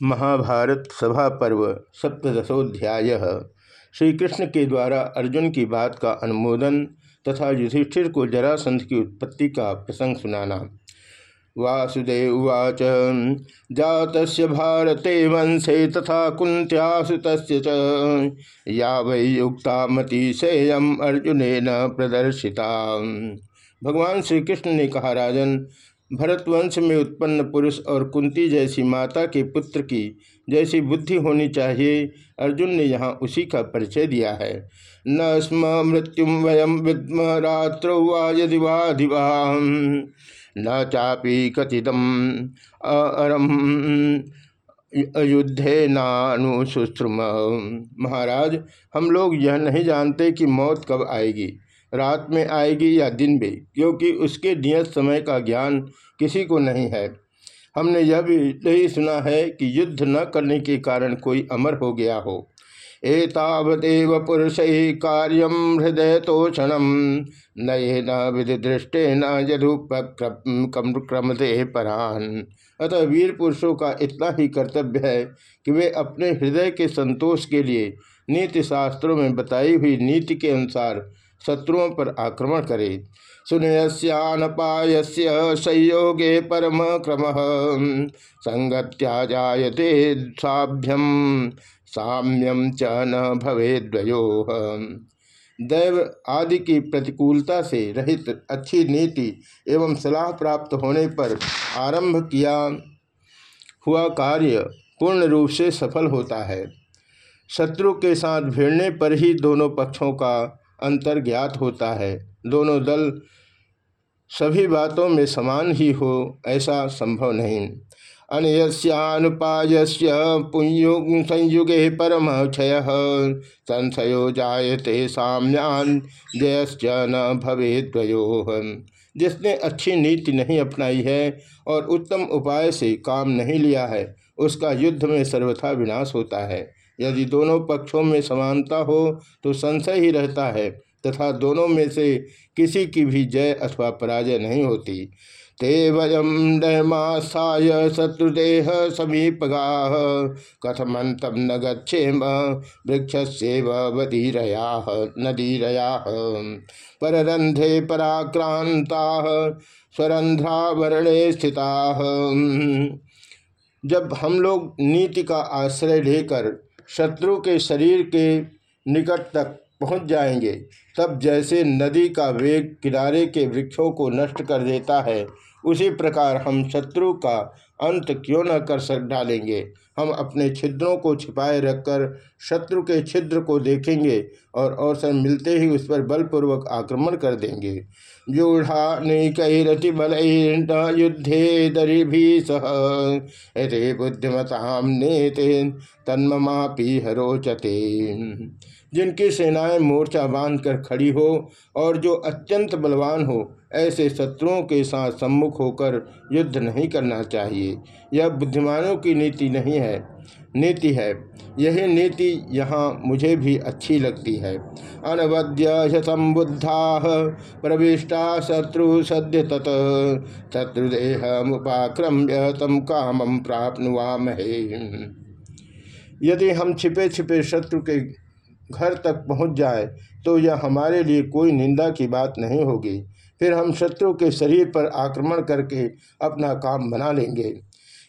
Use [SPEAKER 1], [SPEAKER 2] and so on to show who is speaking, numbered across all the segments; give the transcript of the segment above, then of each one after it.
[SPEAKER 1] महाभारत सभा पर्व सप्तशोध्याय श्री कृष्ण के द्वारा अर्जुन की बात का अनुमोदन तथा युधिष्ठिर को जरासंध की उत्पत्ति का प्रसंग सुनाना। वासुदेव उवाच जात भारते वंशे तथा कुंत्यासुत या वै युक्ता मती सेयम अर्जुन प्रदर्शिता भगवान श्री कृष्ण ने कहा, राजन भरतवंश में उत्पन्न पुरुष और कुंती जैसी माता के पुत्र की जैसी बुद्धि होनी चाहिए, अर्जुन ने यहाँ उसी का परिचय दिया है। न स्म मृत्युम वयम विद्म रात्रो वा यदि वा न चापी कथितम अरम अयुद्धे नानुशुश्रुम महाराज, हम लोग यह नहीं जानते कि मौत कब आएगी। रात में आएगी या दिन में क्योंकि उसके नियत समय का ज्ञान किसी को नहीं है। हमने यह भी नहीं सुना है कि युद्ध न करने के कारण कोई अमर हो गया हो। एतावदेव पुरुष कार्यम हृदय तोषण नये न विधि दृष्टे न यदुपक्रमते परान। अतः वीर पुरुषों का इतना ही कर्तव्य है कि वे अपने हृदय के संतोष के लिए नीति शास्त्रों में बताई हुई नीति के अनुसार शत्रुओं पर आक्रमण करे। सुनयस्यानपायस्य संयोगे परम क्रम। संगत्या जायते साभ्यम साम्यम च न भवेद्वयो दैव आदि की प्रतिकूलता से रहित अच्छी नीति एवं सलाह प्राप्त होने पर आरंभ किया हुआ कार्य पूर्ण रूप से सफल होता है। शत्रु के साथ भिड़ने पर ही दोनों पक्षों का अंतर ज्ञात होता है। दोनों दल सभी बातों में समान ही हो, ऐसा संभव नहीं। अनयस्यानुपाय संयुगे परम क्षय संशयो जायते साम्यान, जयश्च न भवे भवेद्वयो जिसने अच्छी नीति नहीं अपनाई है और उत्तम उपाय से काम नहीं लिया है, उसका युद्ध में सर्वथा विनाश होता है। यदि दोनों पक्षों में समानता हो तो संशय ही रहता है, तथा दोनों में से किसी की भी जय अथवा पराजय नहीं होती। ते वयम नयमास्थाय शत्रुदेह समीपगा कथमंतम न गेम वृक्ष से वधीरया नदीरया। पररंधे पराक्रांता स्वरंध्रावरणे स्थिता। जब हम लोग नीति का आश्रय लेकर शत्रु के शरीर के निकट तक पहुँच जाएँगे, तब जैसे नदी का वेग किनारे के वृक्षों को नष्ट कर देता है, उसी प्रकार हम शत्रु का अंत क्यों न कर सक डालेंगे हम अपने छिद्रों को छिपाए रखकर शत्रु के छिद्र को देखेंगे और अवसर मिलते ही उस पर बलपूर्वक आक्रमण कर देंगे। व्यूढ़ा नैकरति बल युद्धे दरी भी सह रे बुद्धिमता नेते तन्ममापी हरोचते। जिनकी सेनाएँ मोर्चा बांधकर खड़ी हो और जो अत्यंत बलवान हो, ऐसे शत्रुओं के साथ सम्मुख होकर युद्ध नहीं करना चाहिए। यह बुद्धिमानों की नीति नहीं है, नीति है। यही नीति यहाँ मुझे भी अच्छी लगती है। अनवद्य संबुद्धा प्रविष्टा शत्रु सद्य तत शत्रुदेह मुपाक्रम्य तम कामम प्राप्त यदि हम छिपे छिपे शत्रु के घर तक पहुँच जाए तो यह हमारे लिए कोई निंदा की बात नहीं होगी। फिर हम शत्रु के शरीर पर आक्रमण करके अपना काम बना लेंगे।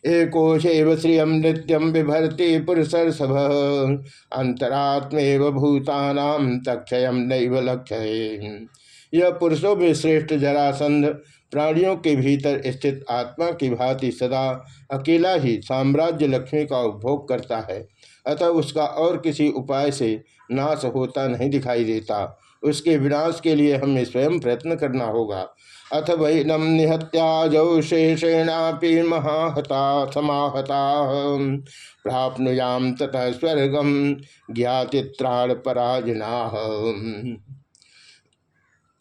[SPEAKER 1] एकोशेव श्रियम नृत्यम विभरती पुरुषर्षभ अंतरात्मेव भूतानाम नैव लक्ष्य। यह पुरुषों में श्रेष्ठ जरासंध, प्राणियों के भीतर स्थित आत्मा की भांति सदा अकेला ही साम्राज्य लक्ष्मी का उपभोग करता है, अतः उसका और किसी उपाय से नाश होता नहीं दिखाई देता। उसके विनाश के लिए हमें स्वयं प्रयत्न करना होगा। अथ वैनम निहत्याजौ शेषेणापि महाहता समाहता। प्राप्नुयाम ततः स्वर्गम ज्ञातित्राण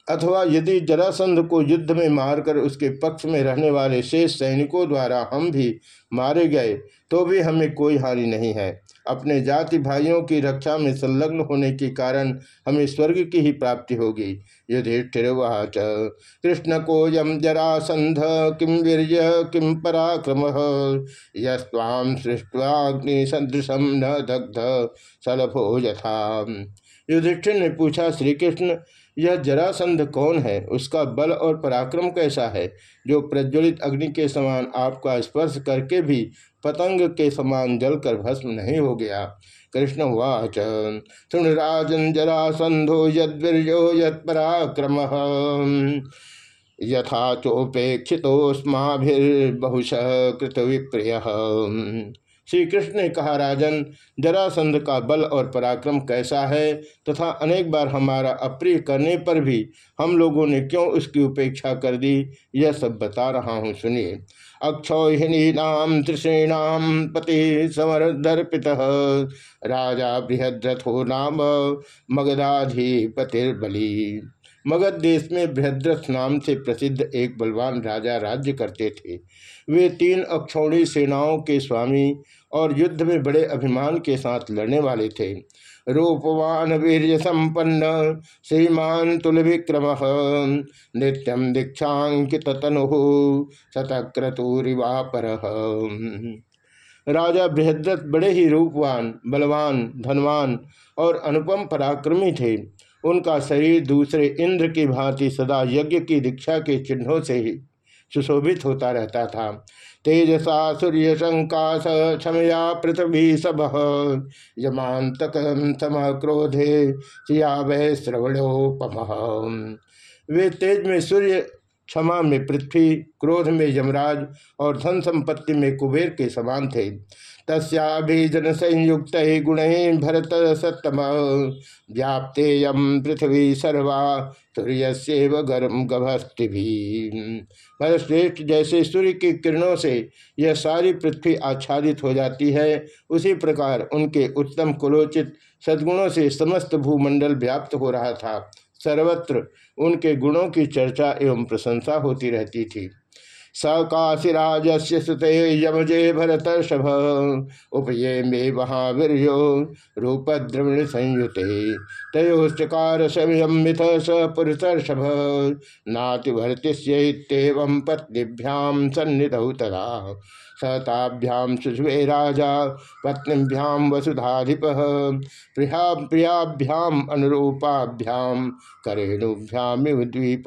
[SPEAKER 1] अथवा यदि जरासंध को युद्ध में मारकर उसके पक्ष में रहने वाले शेष सैनिकों द्वारा हम भी मारे गए तो भी हमें कोई हानि नहीं है। अपने जाति भाइयों की रक्षा में संलग्न होने के कारण हमें स्वर्ग की ही प्राप्ति होगी। युधिष्ठिर्वाच, कृष्ण को यम जरासंध किम वीर किम पराक्रम? यस्वाम सृष्टवाग्नि सदृशम न दग्ध, सलभो यथा युधिष्ठिर ने पूछा श्री कृष्ण यह जरासंध कौन है? उसका बल और पराक्रम कैसा है? जो प्रज्वलित अग्नि के समान आपका स्पर्श करके भी पतंग के समान जलकर भस्म नहीं हो गया। कृष्ण वाच सुन राजन यदीर्यो यत्पराक्रम। यथा चोपेक्षितोस्माभिर्बहुश कृत विप्रिय श्री कृष्ण ने कहा, राजन, जरासंध का बल और पराक्रम कैसा है? तथा अनेक बार हमारा अप्रिय करने पर भी हम लोगों ने क्यों उसकी उपेक्षा कर दी? यह सब बता रहा हूँ, सुनिए। अक्षौहिणीनाम तृषीणाम पति समर्दर्पित राजा बृहद्रथो नाम मगधाधिपतिर्बली। मगध देश में बृहद्रथ नाम से प्रसिद्ध एक बलवान राजा राज्य करते थे। वे तीन अक्षौणी सेनाओं के स्वामी और युद्ध में बड़े अभिमान के साथ लड़ने वाले थे। रूपवान वीर संपन्न श्रीमान तुल विक्रम नित्यम दीक्षांकित तनु शतक्रतुरिवापर। राजा बृहद्रथ बड़े ही रूपवान, बलवान, धनवान और अनुपम पराक्रमी थे। उनका शरीर दूसरे इंद्र की भांति सदा यज्ञ की दीक्षा के चिन्हों से ही सुशोभित होता रहता था। तेजसा, सूर्य शंकाश क्षमया, पृथ्वी सब यमांतक सम क्रोधे सिया वह श्रवणोपम वे तेज में सूर्य, क्षमा में पृथ्वी, क्रोध में यमराज और धन संपत्ति में कुबेर के समान थे। तस्जन संयुक्त गुण भरत सत्तम व्याप्तेयम पृथ्वी सर्वा सूर्य से गर्म गभस्ति भरतश्रेष्ठ जैसे सूर्य की किरणों से यह सारी पृथ्वी आच्छादित हो जाती है। उसी प्रकार उनके उत्तम कुलोचित सद्गुणों से समस्त भूमंडल व्याप्त हो रहा था। सर्वत्र उनके गुणों की चर्चा एवं प्रशंसा होती रहती थी। सकाशिराज से सुते यमजे भरतर्षभ। उपये मे महावीर्यो रूपद्रविण संयुते तयोश्चकार संयमित स नाति भरतिस्येव पत्नीभ्याम सन्निधौ तदा। सताभ्याम सुषुवे राजा पत्नीभ्याम वसुधाधिप। प्रिया प्रियाभ्याम अनुरूपाभ्याम करेणुभ्याम द्वीप।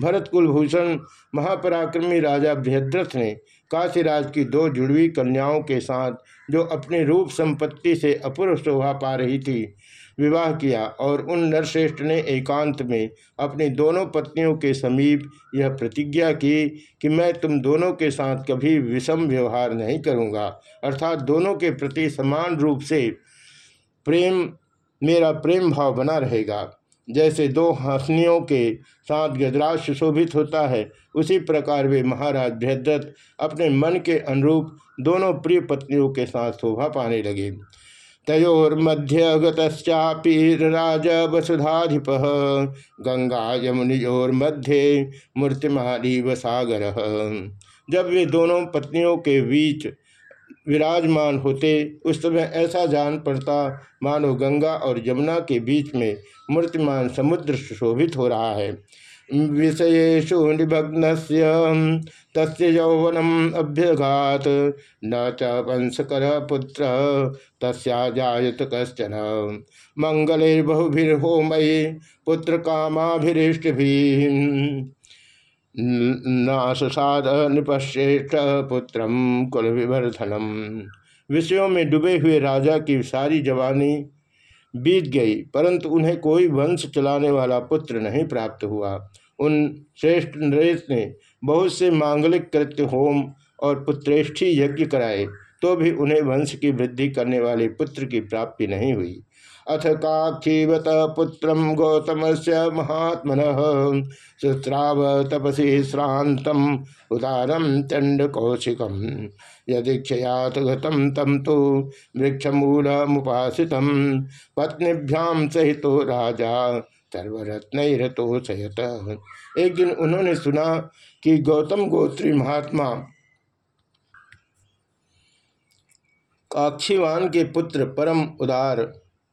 [SPEAKER 1] भरत कुलभूषण महापराक्रमी राजा बृहद्रथ ने काशीराज की दो जुड़वी कन्याओं के साथ, जो अपनी रूप संपत्ति से अपूर्व शोभा पा रही थी, विवाह किया और उन नरश्रेष्ठ ने एकांत में अपनी दोनों पत्नियों के समीप यह प्रतिज्ञा की कि मैं तुम दोनों के साथ कभी विषम व्यवहार नहीं करूँगा। अर्थात दोनों के प्रति समान रूप से प्रेम, मेरा प्रेम भाव बना रहेगा। जैसे दो हंसनियों के साथ गजराज सुशोभित होता है, उसी प्रकार वे महाराज बृहदत्त अपने मन के अनुरूप दोनों प्रिय पत्नियों के साथ शोभा पाने लगे। तयोर मध्य तयोर्मध्य गतश्चापीरराज वसुधाधिप, गंगा यमुनियोर्मध्ये मूर्तिमालीव सागर जब वे दोनों पत्नियों के बीच विराजमान होते। उस समय ऐसा जान पड़ता, मानो गंगा और यमुना के बीच में मूर्तिमान समुद्र सुशोभित हो रहा है। विषयेशु निभग्न तस् यौवनम अभ्यघात। न च वंशकर पुत्र तस्जात कशन मंगलैर्बहुभिर्होमयी, पुत्र कामाभिष्ट नासाद निपश्रेष्ठ पुत्र कुल विवर्धनम विषयों में डूबे हुए राजा की सारी जवानी बीत गई, परंतु उन्हें कोई वंश चलाने वाला पुत्र नहीं प्राप्त हुआ। उन श्रेष्ठ नरेश ने बहुत से मांगलिक कृत्य, होम और पुत्रेष्ठी यज्ञ कराए तो भी उन्हें वंश की वृद्धि करने वाले पुत्र की प्राप्ति नहीं हुई। अथ काक्षीवत पुत्र गौतम से महात्मन। सुस्राव तपसी श्रांतम उदारम चंड कौशिकम यदीक्षयात गतम तम तो वृक्षमूल मुपासित पत्नीभ्याम सहित राजा सर्वरत्न सहित एक दिन उन्होंने सुना कि गौतम गोत्री महात्मा काक्षीवान के पुत्र परम उदार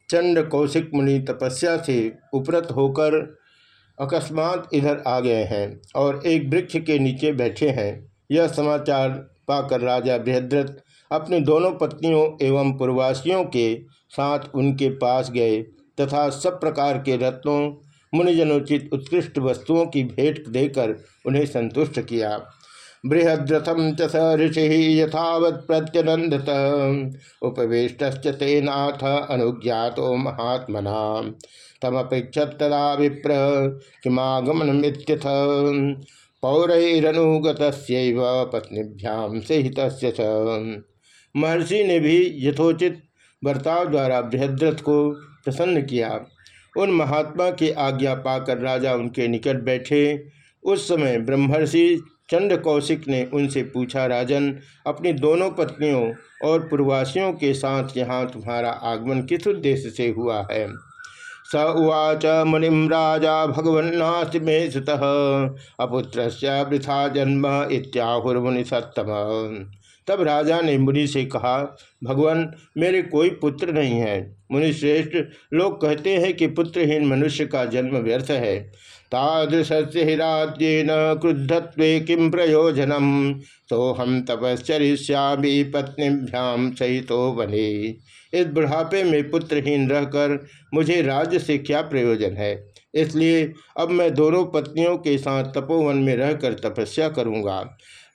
[SPEAKER 1] चंड कौशिक मुनि तपस्या से उपरत होकर अकस्मात इधर आ गए हैं और एक वृक्ष के नीचे बैठे हैं। यह समाचार पाकर राजा बृहद्रथ अपनी दोनों पत्नियों एवं पूर्वासियों के साथ उनके पास गए तथा सब प्रकार के रत्नों, मुनिजनोचित उत्कृष्ट वस्तुओं की भेंट देकर उन्हें संतुष्ट किया। बृहद्रथम च स ऋषि यथावत प्रत्यनंदत उपवेष्ट तेनाथ अनुज्ञात महात्मना। तमपेक्षत तदा विप्र किमागमन पौरैरनुगत पत्नीभ्याम सहित महर्षि ने भी यथोचित बर्ताव द्वारा बृहद्रथ को प्रसन्न किया। उन महात्मा की आज्ञा पाकर राजा उनके निकट बैठे। उस समय ब्रह्मर्षि चंड कौशिक ने उनसे पूछा, राजन, अपनी दोनों पत्नियों और पूर्वासियों के साथ यहाँ तुम्हारा आगमन किस उद्देश्य से हुआ है? स उवाच मुनिम राजा सुत अपुत्र वृथा जन्म इत्याहुर्मुनि सत्तम तब राजा ने मुनि से कहा, भगवान, मेरे कोई पुत्र नहीं है। मुनि श्रेष्ठ लोग कहते हैं कि पुत्रहीन मनुष्य का जन्म व्यर्थ है। तादृश राज्यन क्रुद्धत्व किम प्रयोजनम? तो हम तपश्चरिष्यामी पत्नीभ्याम सहितो बने इस बुढ़ापे में पुत्रहीन रहकर मुझे राज्य से क्या प्रयोजन है? इसलिए अब मैं दोनों पत्नियों के साथ तपोवन में रहकर तपस्या करूँगा।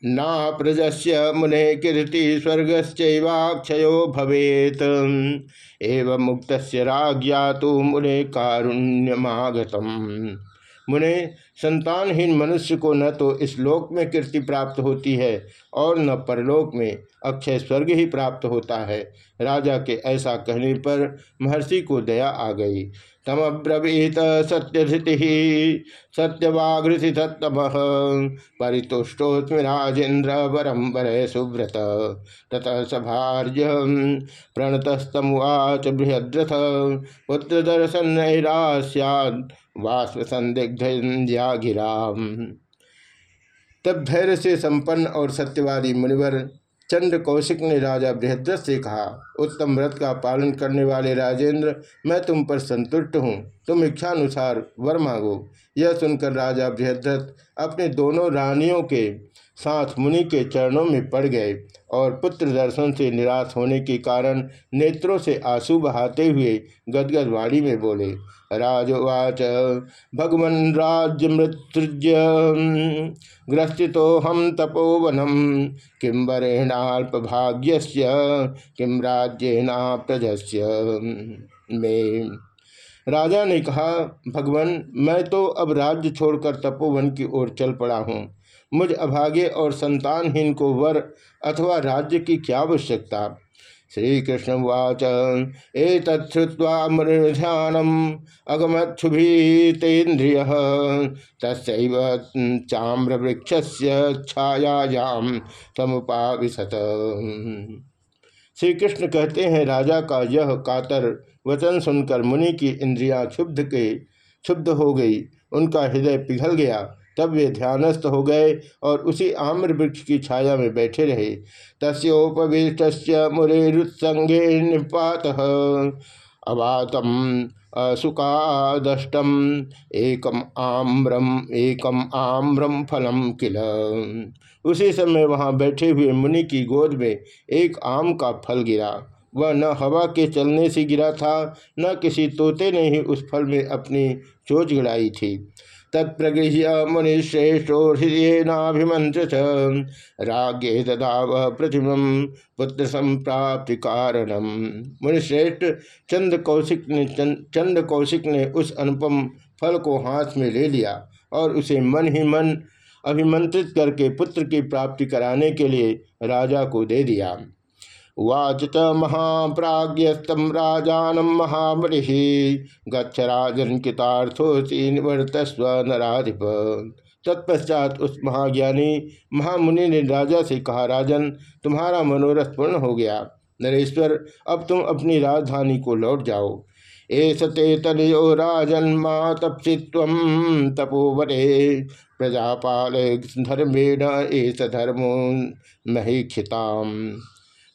[SPEAKER 1] ना प्रजस्य मुने कीर्ति स्वर्गश्चैवाक्षयो भवेत। एवं मुक्त राज्ञा तो मुने कारुण्यमागतम। मुने, संतानहीन मनुष्य को न तो इस लोक में कीर्ति प्राप्त होती है और न परलोक में अक्षय स्वर्ग ही प्राप्त होता है। राजा के ऐसा कहने पर महर्षि को दया आ गई। तमब्रवीत सत्यधि सत्यवाघृति सत्तम परितुष्टोस्मि राजेन्द्र वरम वर सुव्रत, ततः सभार्य प्रणतस्तमुवाच बृहद्रथ। पुत्र दर्शन वाष्प संदिग्ध तब धैर्य से संपन्न और सत्यवादी मुनिवर चंद्र कौशिक ने राजा बृहद्रथ से कहा, उत्तम व्रत का पालन करने वाले राजेंद्र, मैं तुम पर संतुष्ट हूँ। तुम इच्छानुसार वर मांगो। यह सुनकर राजा बृहद्रथ अपने दोनों रानियों के साथ मुनि के चरणों में पड़ गए और पुत्र दर्शन से निराश होने के कारण नेत्रों से आँसू बहाते हुए गदगद वाणी में बोले, राजवाच, भगवन राज्य मृत्युज ग्रस्थितो हम तपोवनम किम वरेणाल्प भाग्य किम राज्यना प्रजस्य में। राजा ने कहा, भगवान, मैं तो अब राज्य छोड़कर तपोवन की ओर चल पड़ा हूँ। मुझ अभागे और संतानहीन को वर अथवा राज्य की क्या आवश्यकता? श्री कृष्ण उवाच एक तत्वा ध्यानम अगमक्षुभीतेन्द्रिय तस्व वृक्ष छायायाम समुपाविशत। श्री कृष्ण कहते हैं, राजा का यह कातर वचन सुनकर मुनि की इंद्रियाँ क्षुब्ध के, क्षुब्ध हो गई, उनका हृदय पिघल गया। तब वे ध्यानस्थ हो गए और उसी आम्र वृक्ष की छाया में बैठे रहे। तस्ोपविष्ट मुरेरुत्संगे निपात अवातम असुकादष्टम एकम आम्रम एकम आम्रम फलम किल। उसी समय वहाँ बैठे हुए मुनि की गोद में एक आम का फल गिरा। वह न हवा के चलने से गिरा था, न किसी तोते ने ही उस फल में अपनी चोच गिराई थी। तत्प्रगृह्य मुनिश्रेष्ठो हृदयनाभिमंत्र रागे तदा वह प्रतिम पुत्र संप्राप्ति कारणम मुनिश्रेष्ठ चंद कौशिक ने चंद कौशिक ने उस अनुपम फल को हाथ में ले लिया और उसे मन ही मन अभिमंत्रित करके पुत्र की प्राप्ति कराने के लिए राजा को दे दिया। उवाच च महाप्राज्ञस्तम राजानम महाबलि गच्छ राजन कितार्थोसी निवर्तस्व नाधिप तत्पश्चात उस महाज्ञानी महामुनि ने राजा से कहा, राजन, तुम्हारा मनोरथ पूर्ण हो गया। नरेश्वर, अब तुम अपनी राजधानी को लौट जाओ। एस ते तलयो राजन्मा तपसी तपोवरे प्रजापाल धर्मेण एस धर्मो महीक्षिताम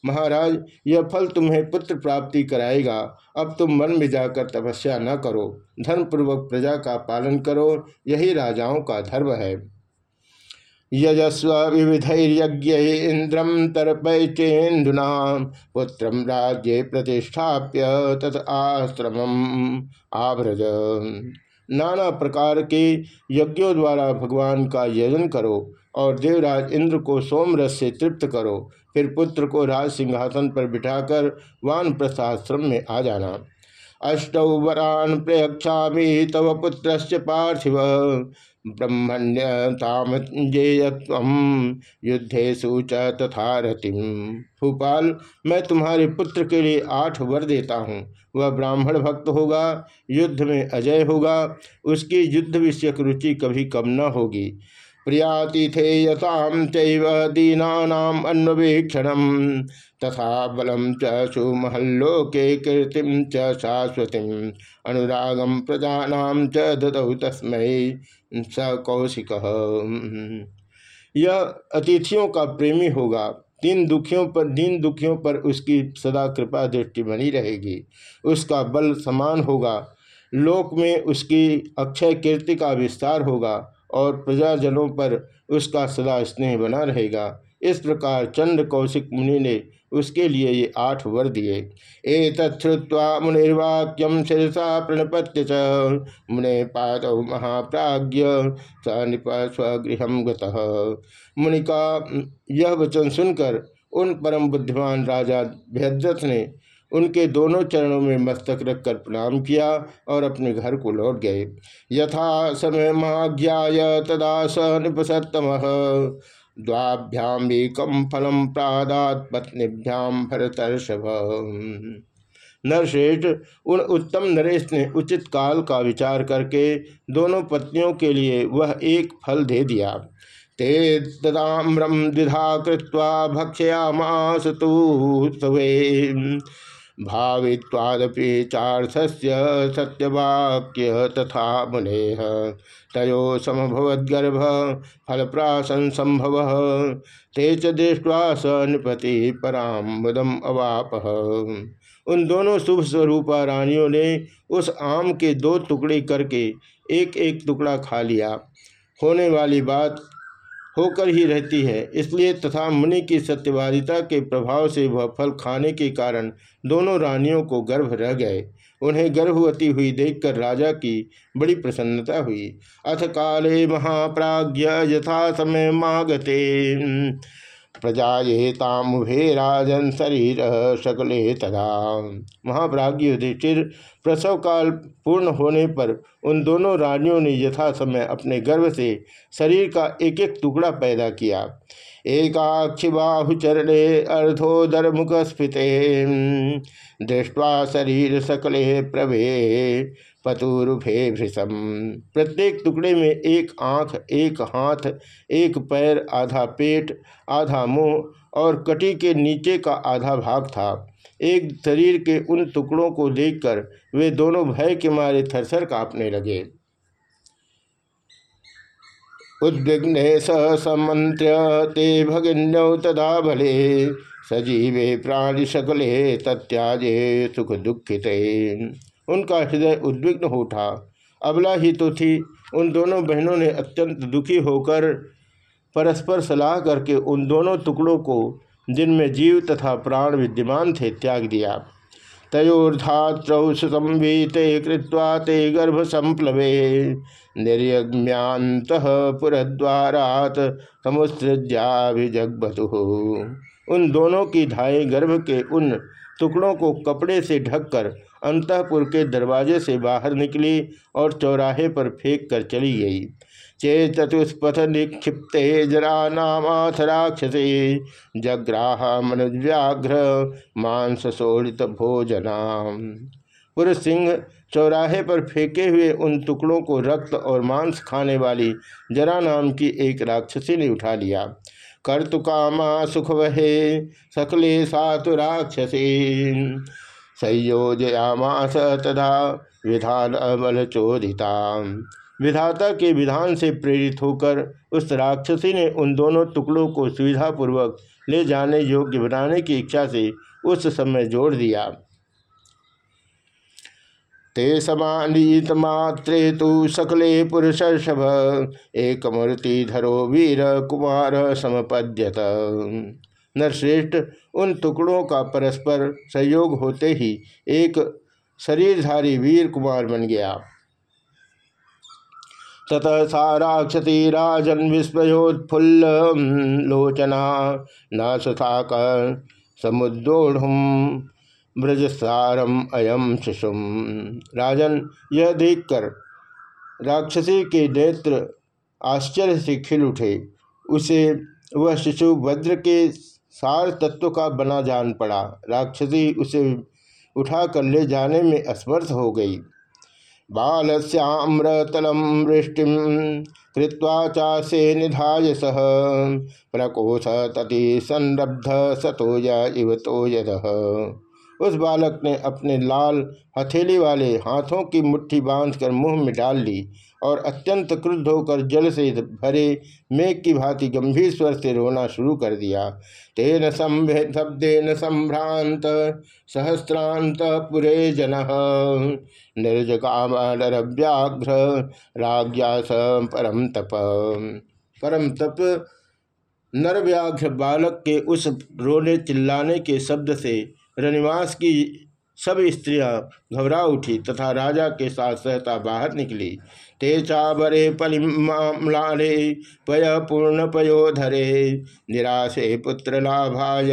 [SPEAKER 1] महाराज, यह फल तुम्हें पुत्र प्राप्ति कराएगा। अब तुम मन में जाकर तपस्या न करो। धर्मपूर्वक प्रजा का पालन करो। यही राजाओं का धर्म है। यजस्व विविधैर्यज्ञ इंद्रम तर्पयचेन्दुना पुत्र राज्य प्रतिष्ठाप्य तथ आश्रम आभ्रज नाना प्रकार के यज्ञों द्वारा भगवान का यजन करो और देवराज इंद्र को सोमरस से तृप्त करो। फिर पुत्र को राज सिंहासन पर बिठाकर वान प्रस्थाश्रम में आ जाना। अष्टौ वरान प्रयक्षा तव पुत्र पार्थिव। ब्रह्मण्यतामजेयत्व युद्धेशु च तथा रतिम भूपाल, मैं तुम्हारे पुत्र के लिए आठ वर देता हूँ। वह ब्राह्मण भक्त होगा, युद्ध में अजय होगा, उसकी युद्ध विषयक रुचि कभी कम न होगी। प्रियातिथेयताम चैव दीनानाम तथा बलम च सुमहल्लोके कीर्तिम अनुरागम प्रजानाम च ददौ तस्मै स कौशिक। यह अतिथियों का प्रेमी होगा। तीन दुखियों पर, दीन दुखियों पर उसकी सदा कृपा दृष्टि बनी रहेगी। उसका बल समान होगा। लोक में उसकी अक्षय कीर्ति का विस्तार होगा। और प्रजाजनों पर उसका सदा स्नेह बना रहेगा। इस प्रकार चंद्र कौशिक मुनि ने उसके लिए ये आठ वर दिए। ए तत्वा मुनिर्वाक्यम शिरसा प्रणपत्य च। मुने पाद महाप्राज्य स निप स्वगृह मुनि का यह वचन सुनकर उन परम बुद्धिमान राजा भद्रथ ने उनके दोनों चरणों में मस्तक रखकर प्रणाम किया और अपने घर को लौट गए। यथा समय माज्ञा तदा स निपसतम द्वाभ्याम फलम प्रादात पत्नीभ्याम भरतर्षभ। नरश्रेष्ठ उन उत्तम नरेश ने उचित काल का विचार करके दोनों पत्नियों के लिए वह एक फल दे दिया। ते तदाम्रम द्विधा कृत्वा भक्षयामास तू भावित्वादपि चार्थस्य सत्यवाक्य तथा मुने। तयो समभवद्गर्भ फलप्रासन संभव ते च दृष्ट्वा स नृपति पराम मुदम अवाप। उन दोनों शुभ स्वरूपा रानियों ने उस आम के दो टुकड़े करके एक एक टुकड़ा खा लिया। होने वाली बात होकर ही रहती है। इसलिए तथा मुनि की सत्यवादिता के प्रभाव से वह फल खाने के कारण दोनों रानियों को गर्भ रह गए। उन्हें गर्भवती हुई देखकर राजा की बड़ी प्रसन्नता हुई। अथ काले महाप्राज्य यथा समय मागते प्रजाएतामुभे राजन शरीर सकले तदा। महाप्राज्य युधिष्ठिर प्रसव काल पूर्ण होने पर उन दोनों रानियों ने यथा समय अपने गर्भ से शरीर का एक एक टुकड़ा पैदा किया। एकाक्षि बाहुचरणे अर्धोदर मुख स्फित। दृष्टवा शरीर सकले प्रभे। पतुरुभे भृषम प्रत्येक टुकड़े में एक आँख, एक हाथ, एक पैर, आधा पेट, आधा मुँह और कटी के नीचे का आधा भाग था। एक शरीर के उन टुकड़ों को देखकर वे दोनों भय के मारे थरथर कांपने लगे। उद्विग्न स समंत्र ते भगिन्यौ तदा भले सजीवे प्राणी सकले तत्याजे सुख दुखित उनका हृदय उद्विग्न हो उठा। अबला ही तो थी। उन दोनों बहनों ने अत्यंत दुखी होकर परस्पर सलाह करके उन दोनों टुकड़ों को जिनमें जीव तथा प्राण विद्यमान थे, त्याग दिया। तयोर्धात्रौ संवीते कृत्वा ते गर्भ संप्लवे निर्यज्ञात पुरद्वारात समुसृज्याभिजगबतु उन दोनों की धाएँ गर्भ के उन टुकड़ों को कपड़े से ढककर अंतपुर के दरवाजे से बाहर निकली और चौराहे पर फेंक कर चली गई। चे चतुष्पथ निक्षिप्ते जरा नामाथ राक्षसे, जग्राह मनुव्याघ्र मांस शोड़ित भोजना पुरुष सिंह चौराहे पर फेंके हुए उन टुकड़ों को रक्त और मांस खाने वाली जरा नाम की एक राक्षसी ने उठा लिया। कर्तुकामा सुख वहे सकले सातु राक्षसी। संयोजयामास तथा विधान अबल चोदिता विधाता के विधान से प्रेरित होकर उस राक्षसी ने उन दोनों टुकड़ों को सुविधापूर्वक ले जाने योग्य बनाने की इच्छा से उस समय जोड़ दिया। ते समानीत मात्रे तो सकले पुरुषर्षभ एक मूर्ति धरो वीर कुमार समपद्यत। नरश्रेष्ठ उन टुकड़ों का परस्पर सहयोग होते ही एक शरीरधारी वीर कुमार बन गया। ततः सा राजन विस्मयोत्फुल्ल लोचना न सुथाक ब्रजसारम अयम शिशुम राजन यह देखकर राक्षसी के नेत्र आश्चर्य से खिल उठे। उसे वह शिशु वज्र के सार तत्व का बना जान पड़ा। राक्षसी उसे उठा कर ले जाने में असमर्थ हो गई। बालस्याम्रतलम वृष्टि कृत्वा चासे निधाय सह। प्रकोश तति संरब्ध सतोज इव तोयद उस बालक ने अपने लाल हथेली वाले हाथों की मुट्ठी बांधकर मुँह में डाल ली और अत्यंत क्रुद्ध होकर जल से भरे मेघ की भांति गंभीर स्वर से रोना शुरू कर दिया। तेन शब्देन संभ्रांत सहस्रांत पुरे जन। निर्जकाव्याघ्र राज्ञा स परम तप। परम तप, नरव्याघ्र बालक के उस रोने चिल्लाने के शब्द से रनिवास की सब स्त्रियाँ घबरा उठी तथा राजा के साथ सहता बाहर निकली। ते चावरे पलिमाले पय पूर्ण पयोधरे, निराशे पुत्र लाभाय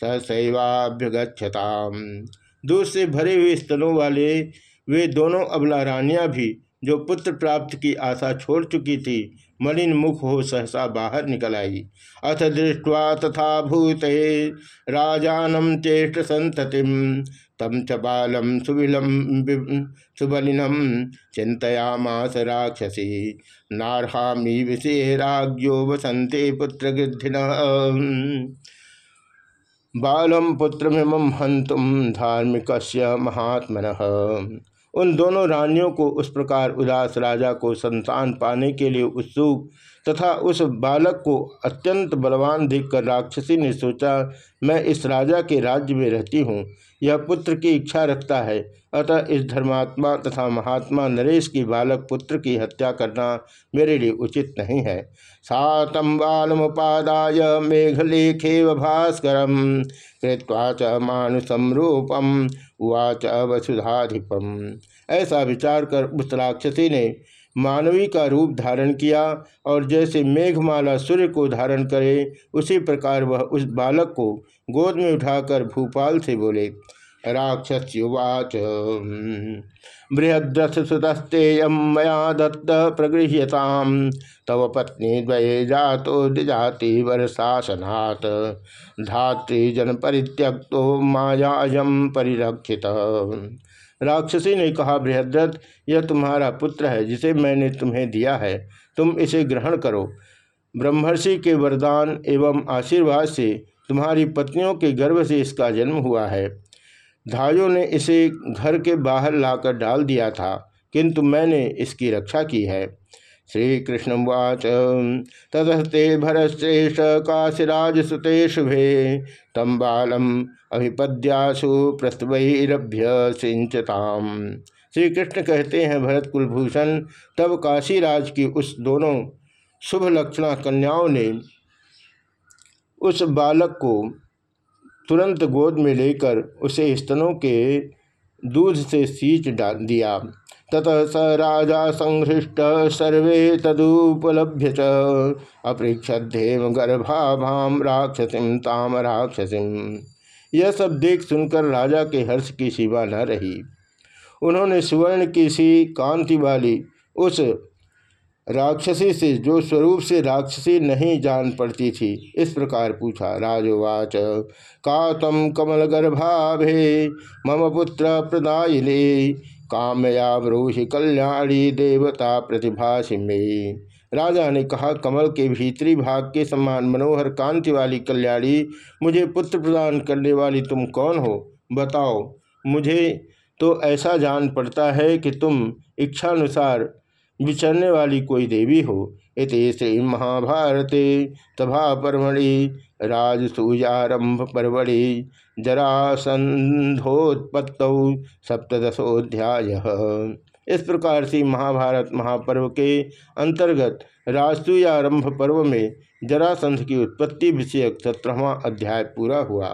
[SPEAKER 1] सहसैवाभ्यगछता दूध से भरे हुए स्तनों वाले, वे दोनों अबला रानियाँ भी, जो पुत्र प्राप्त की आशा छोड़ चुकी थी मलिन मुख हो सहसा बाहर निकल आई। अथ दृष्टवा तथा भूत राजानम चेष्ट संततिम तम च बालम सुविलम सुबलिनम चिंतयामास राक्षसी। नारहामी विषे राज्ञो वसंते पुत्र बालम पुत्रमिम हंतुम धार्मिक महात्मन। उन दोनों रानियों को उस प्रकार उदास राजा को संतान पाने के लिए उत्सुक तथा उस बालक को अत्यंत बलवान देखकर राक्षसी ने सोचा, मैं इस राजा के राज्य में रहती हूँ। यह पुत्र की इच्छा रखता है। अतः इस धर्मात्मा तथा महात्मा नरेश की बालक पुत्र की हत्या करना मेरे लिए उचित नहीं है। सातम बालमुपादाय मेघलेखे भास्कर कृत्वा च मानुषम रूपम उवाच अवसुधाधिपम। ऐसा विचार कर उस राक्षसी ने मानवी का रूप धारण किया और जैसे मेघमाला सूर्य को धारण करे, उसी प्रकार वह उस बालक को गोद में उठाकर भूपाल से बोले राक्षस्युवाच। बृहद्रथ सुतस्तेयम मया दत्त प्रगृह्यताम। तव पत्नी द्वये जातो दिजाति वर्षासनात् धात्री जन परित्यक्तो मायाजम परिरक्षित। राक्षसी ने कहा, बृहद्रथ, यह तुम्हारा पुत्र है जिसे मैंने तुम्हें दिया है। तुम इसे ग्रहण करो। ब्रह्मर्षि के वरदान एवं आशीर्वाद से तुम्हारी पत्नियों के गर्भ से इसका जन्म हुआ है। धायों ने इसे घर के बाहर लाकर डाल दिया था, किंतु मैंने इसकी रक्षा की है। श्री कृष्ण वाच ततस्ते भरश्रेष्ठ काशिराज सुते शुभे तम बालम अभिपद्यासु प्रस्तभैरभ्य सिंचताम श्री कृष्ण कहते हैं, भरत कुलभूषण, तब काशीराज की उस दोनों शुभ लक्षणा कन्याओं ने उस बालक को तुरंत गोद में लेकर उसे स्तनों के दूध से सींच डाल दिया। ततः स राजा संहृष्ट, सर्वे तदुपलभ्य च। अपृक्षेम गर्भाभाम राक्षसीम ताम राक्षसीम यह सब देख सुनकर राजा के हर्ष की सीमा न रही। उन्होंने सुवर्ण की सी कांति वाली उस राक्षसी से, जो स्वरूप से राक्षसी नहीं जान पड़ती थी, इस प्रकार पूछा राजवाच। का तम कमल गर्भाभे मम पुत्र प्रदायिले कामया ब्रूहि कल्याणी देवता प्रतिभाषि राजा ने कहा, कमल के भीतरी भाग के समान मनोहर कांति वाली कल्याणी मुझे पुत्र प्रदान करने वाली तुम कौन हो? बताओ, मुझे तो ऐसा जान पड़ता है कि तुम इच्छानुसार विचरने वाली कोई देवी हो, इति श्री महाभारते सभा परमणि राजसूयारंभ परमणि जरासंधोत्पत्त सप्तशोध्याय इस प्रकार से महाभारत महापर्व के अंतर्गत राजसूयारंभ पर्व में जरासंध की उत्पत्ति विषयक सत्रहवा अध्याय पूरा हुआ।